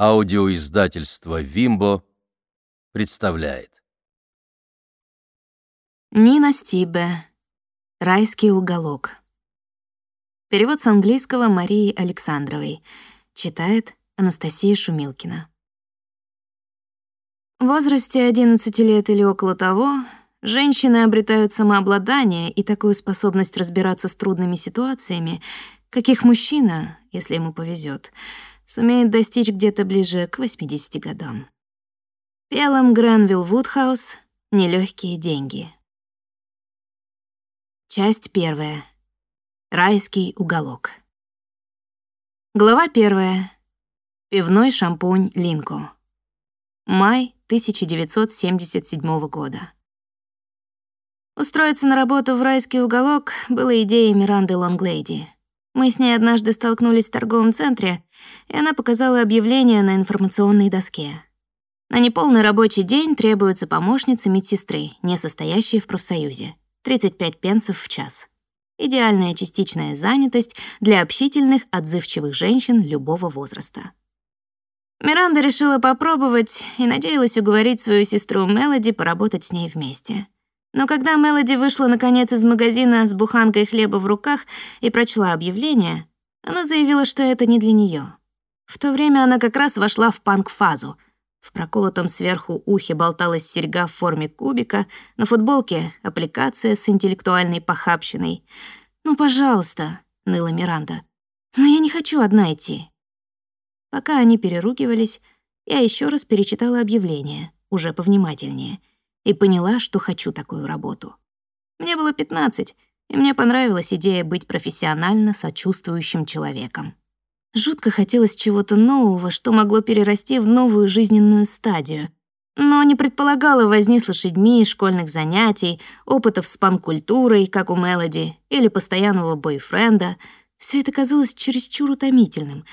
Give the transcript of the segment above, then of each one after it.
Аудиоиздательство «Вимбо» представляет. Нина Стибе. «Райский уголок». Перевод с английского Марии Александровой. Читает Анастасия Шумилкина. В возрасте 11 лет или около того женщины обретают самообладание и такую способность разбираться с трудными ситуациями, каких мужчина, если ему повезет, сумеет достичь где-то ближе к 80 годам. Пелом Гренвилл Вудхаус «Нелёгкие деньги». Часть первая. Райский уголок. Глава первая. Пивной шампунь Линко. Май 1977 года. Устроиться на работу в райский уголок было идеей Миранды Лонглейди — мы с ней однажды столкнулись в торговом центре, и она показала объявление на информационной доске. На неполный рабочий день требуются помощницы медсестры, не состоящие в профсоюзе. 35 пенсов в час. Идеальная частичная занятость для общительных, отзывчивых женщин любого возраста. Миранда решила попробовать и надеялась уговорить свою сестру Мелоди поработать с ней вместе. Но когда Мелоди вышла наконец из магазина с буханкой хлеба в руках и прочла объявление, она заявила, что это не для нее. В то время она как раз вошла в панк-фазу. В проколотом сверху ухе болталась серьга в форме кубика, на футболке — аппликация с интеллектуальной похабщиной. «Ну, пожалуйста», — ныла Миранда. «Но я не хочу одна идти». Пока они переругивались, я еще раз перечитала объявление, уже повнимательнее — и поняла, что хочу такую работу. Мне было 15, и мне понравилась идея быть профессионально сочувствующим человеком. Жутко хотелось чего-то нового, что могло перерасти в новую жизненную стадию, но не предполагала возни с лошадьми, школьных занятий, опытов с панкультурой, как у Мелоди, или постоянного бойфренда. Все это казалось чересчур утомительным.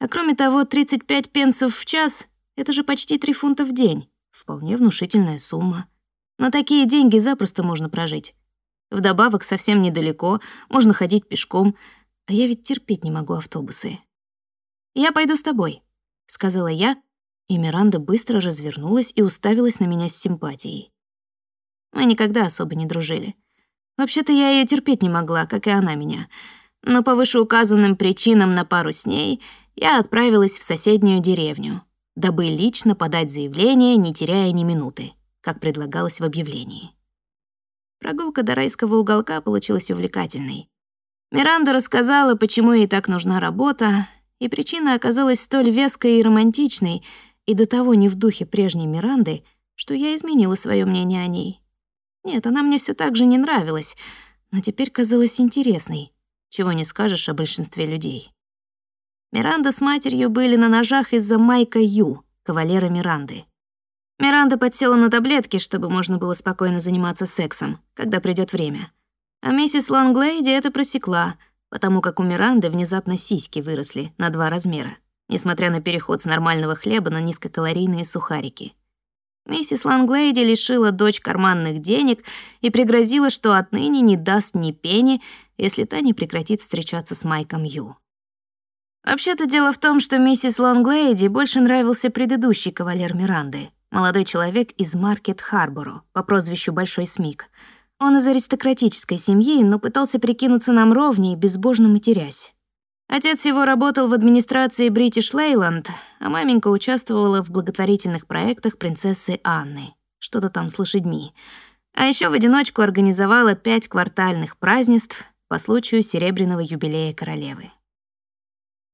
А кроме того, 35 пенсов в час — это же почти 3 фунта в день. Вполне внушительная сумма. На такие деньги запросто можно прожить. Вдобавок, совсем недалеко, можно ходить пешком, а я ведь терпеть не могу автобусы. «Я пойду с тобой», — сказала я, и Миранда быстро развернулась и уставилась на меня с симпатией. Мы никогда особо не дружили. Вообще-то я ее терпеть не могла, как и она меня. Но по вышеуказанным причинам на пару с ней я отправилась в соседнюю деревню, дабы лично подать заявление, не теряя ни минуты как предлагалось в объявлении. Прогулка до райского уголка получилась увлекательной. Миранда рассказала, почему ей так нужна работа, и причина оказалась столь веской и романтичной, и до того не в духе прежней Миранды, что я изменила свое мнение о ней. Нет, она мне все так же не нравилась, но теперь казалась интересной, чего не скажешь о большинстве людей. Миранда с матерью были на ножах из-за Майка Ю, кавалера Миранды. Миранда подсела на таблетки, чтобы можно было спокойно заниматься сексом, когда придёт время. А миссис Лонглейди это просекла, потому как у Миранды внезапно сиськи выросли на два размера, несмотря на переход с нормального хлеба на низкокалорийные сухарики. Миссис Лонглейди лишила дочь карманных денег и пригрозила, что отныне не даст ни пени, если та не прекратит встречаться с Майком Ю. Вообще-то дело в том, что миссис Лонглейди больше нравился предыдущий кавалер Миранды — молодой человек из Маркет-Харборо по прозвищу Большой Смик. Он из аристократической семьи, но пытался прикинуться нам ровней, безбожно матерясь. Отец его работал в администрации British Leyland, а маменька участвовала в благотворительных проектах принцессы Анны. Что-то там с лошадьми. А еще в одиночку организовала пять квартальных празднеств по случаю серебряного юбилея королевы.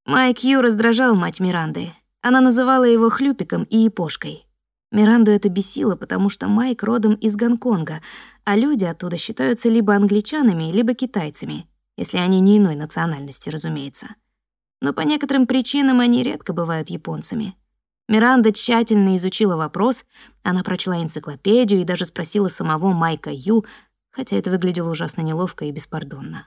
Майк Ю раздражал мать Миранды. Она называла его хлюпиком и епошкой. Миранду это бесило, потому что Майк родом из Гонконга, а люди оттуда считаются либо англичанами, либо китайцами, если они не иной национальности, разумеется. Но по некоторым причинам они редко бывают японцами. Миранда тщательно изучила вопрос, она прочла энциклопедию и даже спросила самого Майка Ю, хотя это выглядело ужасно неловко и беспардонно.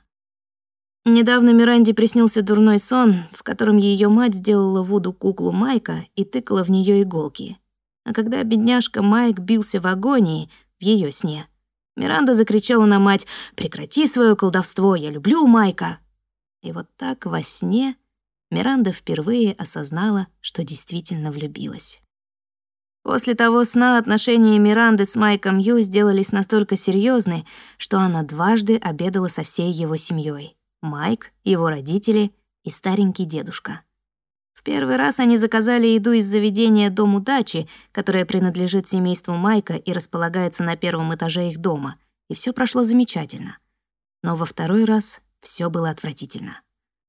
Недавно Миранде приснился дурной сон, в котором ее мать сделала Вуду куклу Майка и тыкала в нее иголки — а когда бедняжка Майк бился в агонии в ее сне, Миранда закричала на мать «Прекрати свое колдовство, я люблю Майка!» И вот так во сне Миранда впервые осознала, что действительно влюбилась. После того сна отношения Миранды с Майком Ю сделались настолько серьезны, что она дважды обедала со всей его семьей: Майк, его родители и старенький дедушка. В первый раз они заказали еду из заведения «Дом удачи», которое принадлежит семейству Майка и располагается на первом этаже их дома, и все прошло замечательно. Но во второй раз все было отвратительно.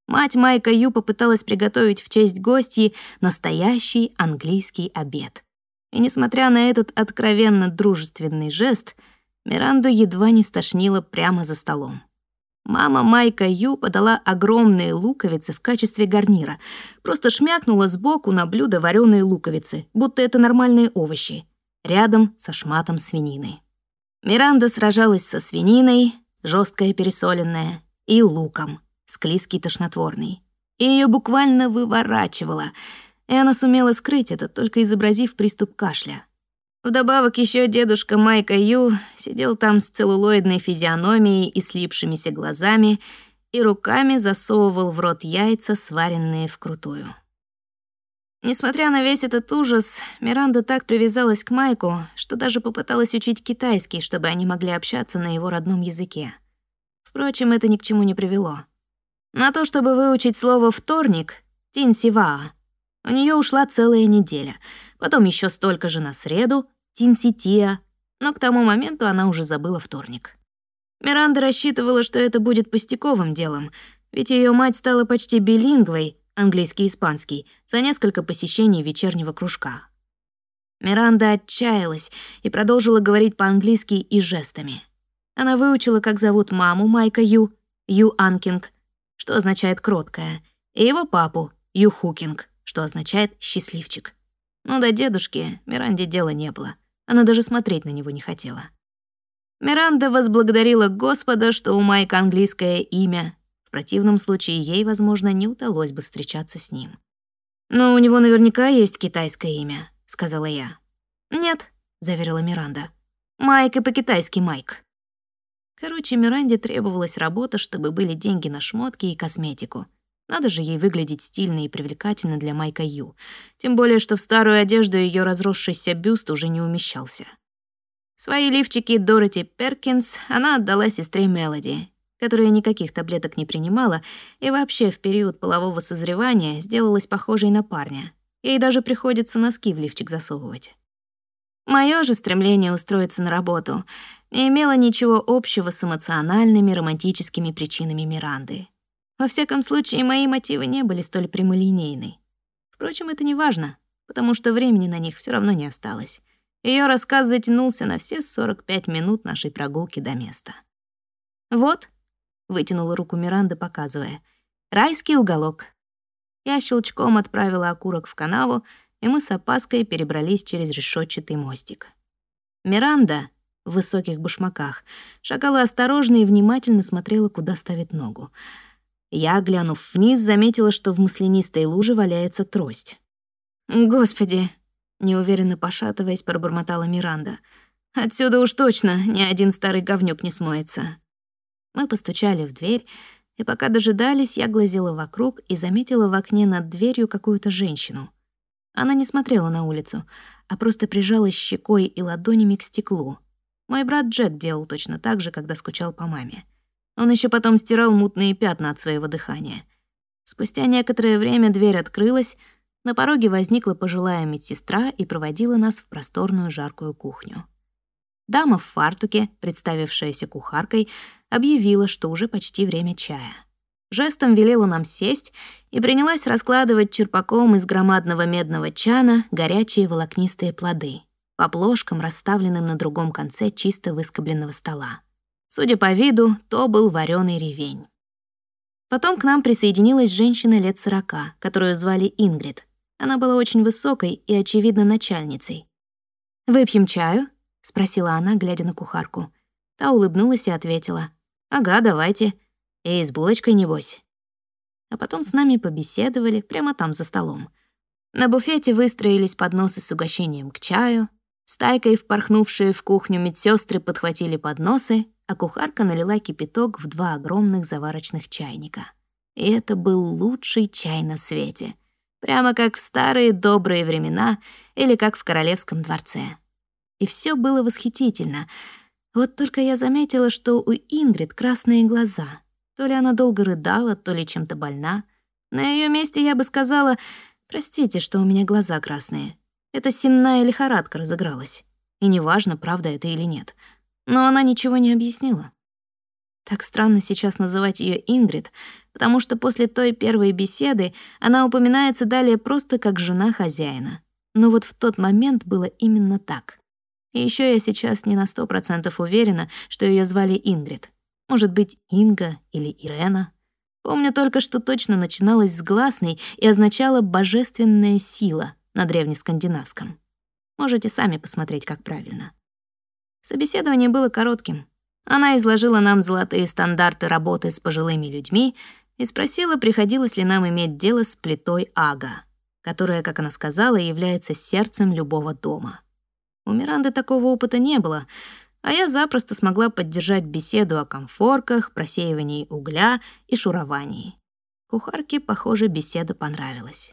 Мать Майка Ю попыталась приготовить в честь гостей настоящий английский обед — и несмотря на этот откровенно дружественный жест, Миранду едва не стошнило прямо за столом. Мама Майка Ю подала огромные луковицы в качестве гарнира, просто шмякнула сбоку на блюдо вареные луковицы, будто это нормальные овощи, рядом со шматом свинины. Миранда сражалась со свининой, жесткая пересоленная, и луком, склизкий тошнотворный. И ее буквально выворачивало — и она сумела скрыть это, только изобразив приступ кашля. Вдобавок еще дедушка Майка Ю сидел там с целлулоидной физиономией и слипшимися глазами и руками засовывал в рот яйца, сваренные вкрутую. Несмотря на весь этот ужас, Миранда так привязалась к Майку, что даже попыталась учить китайский, чтобы они могли общаться на его родном языке. Впрочем, это ни к чему не привело. На то, чтобы выучить слово «вторник» — «тинсиваа», у нее ушла целая неделя, потом еще столько же на среду, тинсития, но к тому моменту она уже забыла вторник. Миранда рассчитывала, что это будет пустяковым делом, ведь ее мать стала почти билингвой, английский и испанский, за несколько посещений вечернего кружка. Миранда отчаялась и продолжила говорить по-английски и жестами. Она выучила, как зовут маму Майка Ю, Ю Анкинг, что означает «кроткая», и его папу, Ю Хукинг что означает «счастливчик». Но до дедушки Миранде дела не было. Она даже смотреть на него не хотела. Миранда возблагодарила Господа, что у Майка английское имя. В противном случае ей, возможно, не удалось бы встречаться с ним. «Но у него наверняка есть китайское имя», — сказала я. «Нет», — заверила Миранда. «Майк и по-китайски Майк». Короче, Миранде требовалась работа, чтобы были деньги на шмотки и косметику — надо же ей выглядеть стильно и привлекательно для Майка Ю. Тем более, что в старую одежду ее разросшийся бюст уже не умещался. Свои лифчики Дороти Перкинс она отдала сестре Мелоди, которая никаких таблеток не принимала и вообще в период полового созревания сделалась похожей на парня. Ей даже приходится носки в лифчик засовывать. Моё же стремление устроиться на работу не имело ничего общего с эмоциональными романтическими причинами Миранды. Во всяком случае, мои мотивы не были столь прямолинейны. Впрочем, это не важно, потому что времени на них все равно не осталось. Ее рассказ затянулся на все 45 минут нашей прогулки до места. «Вот», — вытянула руку Миранда, показывая, — «райский уголок». Я щелчком отправила окурок в канаву, и мы с опаской перебрались через решетчатый мостик. Миранда в высоких башмаках шагала осторожно и внимательно смотрела, куда ставит ногу — я, глянув вниз, заметила, что в маслянистой луже валяется трость. «Господи!» — неуверенно пошатываясь, пробормотала Миранда. «Отсюда уж точно ни один старый говнюк не смоется». Мы постучали в дверь, и пока дожидались, я глазела вокруг и заметила в окне над дверью какую-то женщину. Она не смотрела на улицу, а просто прижалась щекой и ладонями к стеклу. Мой брат Джек делал точно так же, когда скучал по маме. Он еще потом стирал мутные пятна от своего дыхания. Спустя некоторое время дверь открылась, на пороге возникла пожилая медсестра и проводила нас в просторную жаркую кухню. Дама в фартуке, представившаяся кухаркой, объявила, что уже почти время чая. Жестом велела нам сесть и принялась раскладывать черпаком из громадного медного чана горячие волокнистые плоды по плошкам, расставленным на другом конце чисто выскобленного стола. Судя по виду, то был вареный ревень. Потом к нам присоединилась женщина лет сорока, которую звали Ингрид. Она была очень высокой и, очевидно, начальницей. «Выпьем чаю?» — спросила она, глядя на кухарку. Та улыбнулась и ответила. «Ага, давайте. И с булочкой, небось». А потом с нами побеседовали прямо там за столом. На буфете выстроились подносы с угощением к чаю. Стайкой впорхнувшие в кухню медсестры подхватили подносы, а кухарка налила кипяток в два огромных заварочных чайника. И это был лучший чай на свете. Прямо как в старые добрые времена или как в королевском дворце. И все было восхитительно. Вот только я заметила, что у Ингрид красные глаза. То ли она долго рыдала, то ли чем-то больна. На ее месте я бы сказала, простите, что у меня глаза красные. Это сенная лихорадка разыгралась. И неважно, правда это или нет. Но она ничего не объяснила. Так странно сейчас называть ее Ингрид, потому что после той первой беседы она упоминается далее просто как жена хозяина. Но вот в тот момент было именно так. И еще я сейчас не на сто процентов уверена, что ее звали Ингрид. Может быть, Инга или Ирена. Помню только, что точно начиналась с гласной и означала «божественная сила» на древнескандинавском. Можете сами посмотреть, как правильно. Собеседование было коротким. Она изложила нам золотые стандарты работы с пожилыми людьми и спросила, приходилось ли нам иметь дело с плитой Ага, которая, как она сказала, является сердцем любого дома. У Миранды такого опыта не было, а я запросто смогла поддержать беседу о комфорках, просеивании угля и шуровании. Кухарке, похоже, беседа понравилась.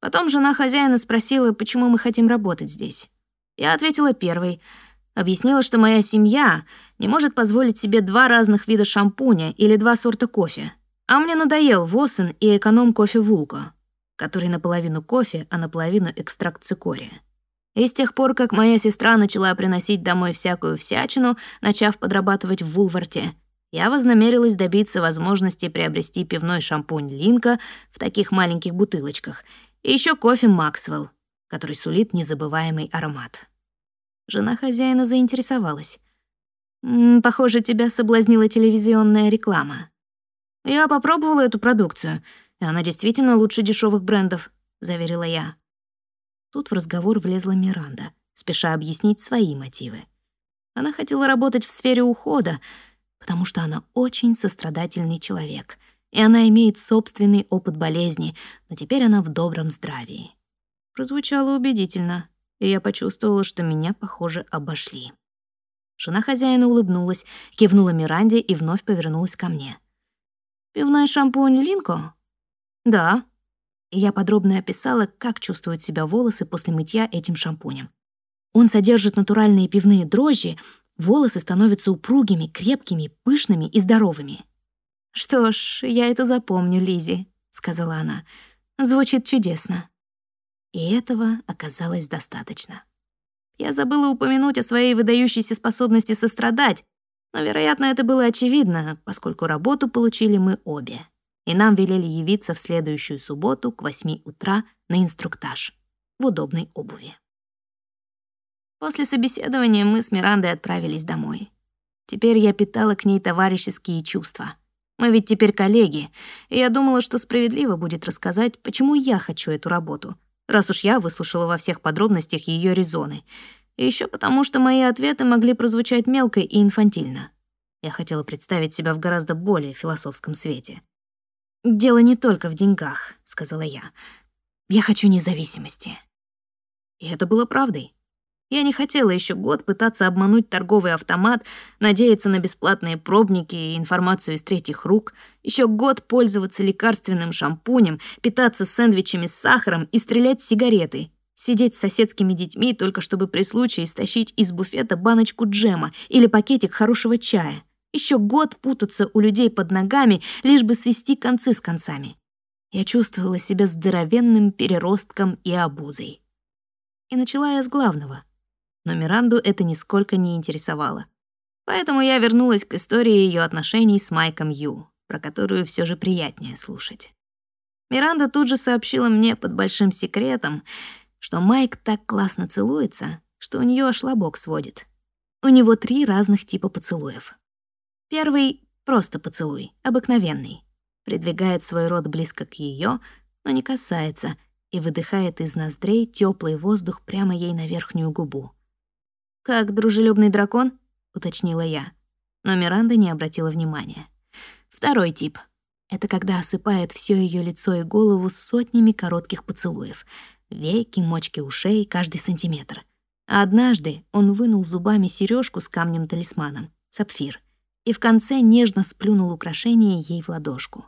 Потом жена хозяина спросила, почему мы хотим работать здесь. Я ответила первой. Объяснила, что моя семья не может позволить себе два разных вида шампуня или два сорта кофе. А мне надоел Восен и эконом-кофе Вулко, который наполовину кофе, а наполовину экстракт цикория. И с тех пор, как моя сестра начала приносить домой всякую всячину, начав подрабатывать в Вулварте, я вознамерилась добиться возможности приобрести пивной шампунь Линка в таких маленьких бутылочках и еще кофе Максвелл, который сулит незабываемый аромат. Жена хозяина заинтересовалась. «Похоже, тебя соблазнила телевизионная реклама». «Я попробовала эту продукцию, и она действительно лучше дешевых брендов», — заверила я. Тут в разговор влезла Миранда, спеша объяснить свои мотивы. Она хотела работать в сфере ухода, потому что она очень сострадательный человек, и она имеет собственный опыт болезни, но теперь она в добром здравии. Прозвучало убедительно, и я почувствовала, что меня, похоже, обошли. Жена хозяина улыбнулась, кивнула Миранде и вновь повернулась ко мне. «Пивной шампунь Линко?» «Да», и я подробно описала, как чувствуют себя волосы после мытья этим шампунем. Он содержит натуральные пивные дрожжи, волосы становятся упругими, крепкими, пышными и здоровыми. «Что ж, я это запомню, Лизи, сказала она. «Звучит чудесно». И этого оказалось достаточно. Я забыла упомянуть о своей выдающейся способности сострадать, но, вероятно, это было очевидно, поскольку работу получили мы обе и нам велели явиться в следующую субботу к 8 утра на инструктаж в удобной обуви. После собеседования мы с Мирандой отправились домой. Теперь я питала к ней товарищеские чувства. Мы ведь теперь коллеги, и я думала, что справедливо будет рассказать, почему я хочу эту работу, раз уж я выслушала во всех подробностях ее резоны. И еще потому, что мои ответы могли прозвучать мелко и инфантильно. Я хотела представить себя в гораздо более философском свете. «Дело не только в деньгах», — сказала я. «Я хочу независимости». И это было правдой. Я не хотела еще год пытаться обмануть торговый автомат, надеяться на бесплатные пробники и информацию из третьих рук, еще год пользоваться лекарственным шампунем, питаться сэндвичами с сахаром и стрелять сигареты, сидеть с соседскими детьми только чтобы при случае стащить из буфета баночку джема или пакетик хорошего чая. Еще год путаться у людей под ногами, лишь бы свести концы с концами. Я чувствовала себя здоровенным переростком и обузой. И начала я с главного. Но Миранду это нисколько не интересовало. Поэтому я вернулась к истории ее отношений с Майком Ю, про которую все же приятнее слушать. Миранда тут же сообщила мне под большим секретом, что Майк так классно целуется, что у нее аж лобок сводит. У него три разных типа поцелуев. Первый — просто поцелуй, обыкновенный. Придвигает свой рот близко к ее, но не касается, и выдыхает из ноздрей теплый воздух прямо ей на верхнюю губу. «Как дружелюбный дракон?» — уточнила я. Но Миранда не обратила внимания. Второй тип — это когда осыпает все ее лицо и голову сотнями коротких поцелуев. Веки, мочки ушей, каждый сантиметр. А однажды он вынул зубами сережку с камнем-талисманом, сапфир — и в конце нежно сплюнул украшение ей в ладошку.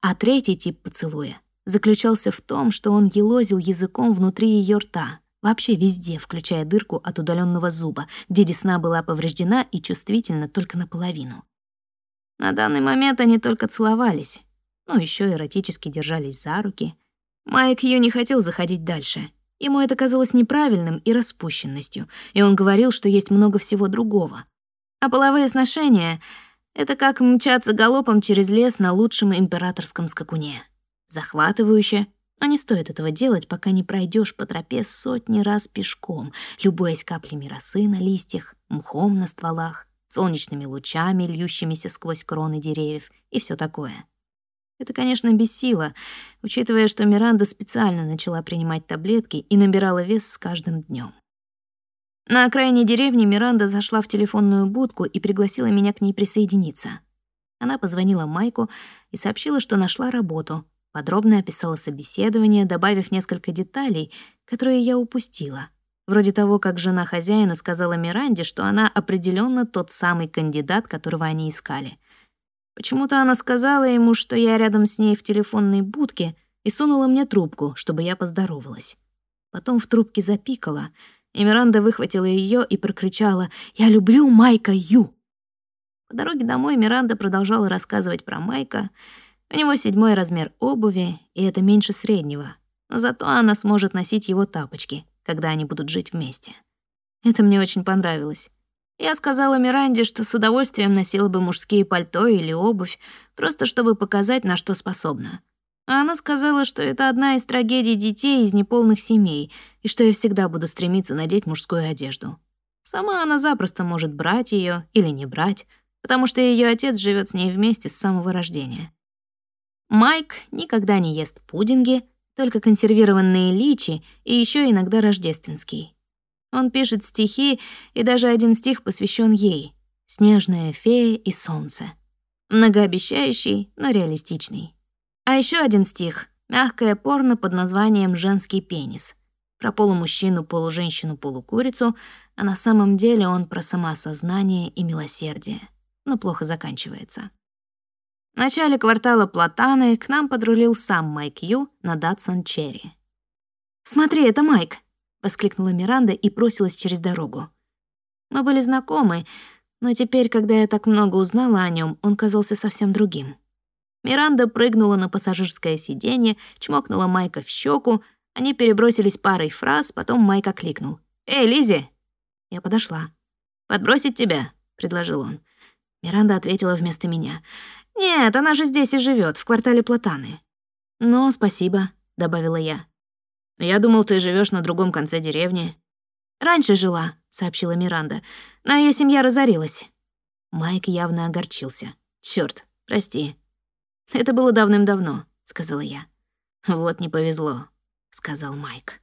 А третий тип поцелуя заключался в том, что он елозил языком внутри ее рта, вообще везде, включая дырку от удаленного зуба, где десна была повреждена и чувствительна только наполовину. На данный момент они только целовались, но еще эротически держались за руки. Майк Ю не хотел заходить дальше. Ему это казалось неправильным и распущенностью, и он говорил, что есть много всего другого. А половые сношения — это как мчаться галопом через лес на лучшем императорском скакуне. Захватывающе, но не стоит этого делать, пока не пройдешь по тропе сотни раз пешком, любуясь каплями росы на листьях, мхом на стволах, солнечными лучами, льющимися сквозь кроны деревьев и все такое. Это, конечно, бессило, учитывая, что Миранда специально начала принимать таблетки и набирала вес с каждым днем. На окраине деревни Миранда зашла в телефонную будку и пригласила меня к ней присоединиться. Она позвонила Майку и сообщила, что нашла работу, подробно описала собеседование, добавив несколько деталей, которые я упустила. Вроде того, как жена хозяина сказала Миранде, что она определенно тот самый кандидат, которого они искали — Почему-то она сказала ему, что я рядом с ней в телефонной будке и сунула мне трубку, чтобы я поздоровалась. Потом в трубке запикала, и Миранда выхватила ее и прокричала «Я люблю Майка Ю!». По дороге домой Миранда продолжала рассказывать про Майка. У него седьмой размер обуви, и это меньше среднего. Зато она сможет носить его тапочки, когда они будут жить вместе. Это мне очень понравилось. Я сказала Миранде, что с удовольствием носила бы мужские пальто или обувь, просто чтобы показать, на что способна. А она сказала, что это одна из трагедий детей из неполных семей, и что я всегда буду стремиться надеть мужскую одежду. Сама она запросто может брать ее или не брать, потому что ее отец живет с ней вместе с самого рождения. Майк никогда не ест пудинги, только консервированные личи и еще иногда рождественский. Он пишет стихи, и даже один стих посвящен ей — «Снежная фея и солнце». Многообещающий, но реалистичный. А еще один стих — мягкое порно под названием «Женский пенис». Про полумужчину, полуженщину, полукурицу, а на самом деле он про самоосознание и милосердие. Но плохо заканчивается. В начале квартала Платаны к нам подрулил сам Майк Ю на Датсон Черри. «Смотри, это Майк!» воскликнула Миранда и бросилась через дорогу. Мы были знакомы, но теперь, когда я так много узнала о нем, он казался совсем другим. Миранда прыгнула на пассажирское сиденье, чмокнула Майка в щеку, они перебросились парой фраз, потом Майк окликнул. «Эй, Лизи!» Я подошла. «Подбросить тебя?» — предложил он. Миранда ответила вместо меня. «Нет, она же здесь и живет, в квартале Платаны». «Ну, спасибо», — добавила я. «Я думал, ты живешь на другом конце деревни». «Раньше жила», — сообщила Миранда, «но ее семья разорилась». Майк явно огорчился. Черт, прости». «Это было давным-давно», — сказала я. «Вот не повезло», — сказал Майк.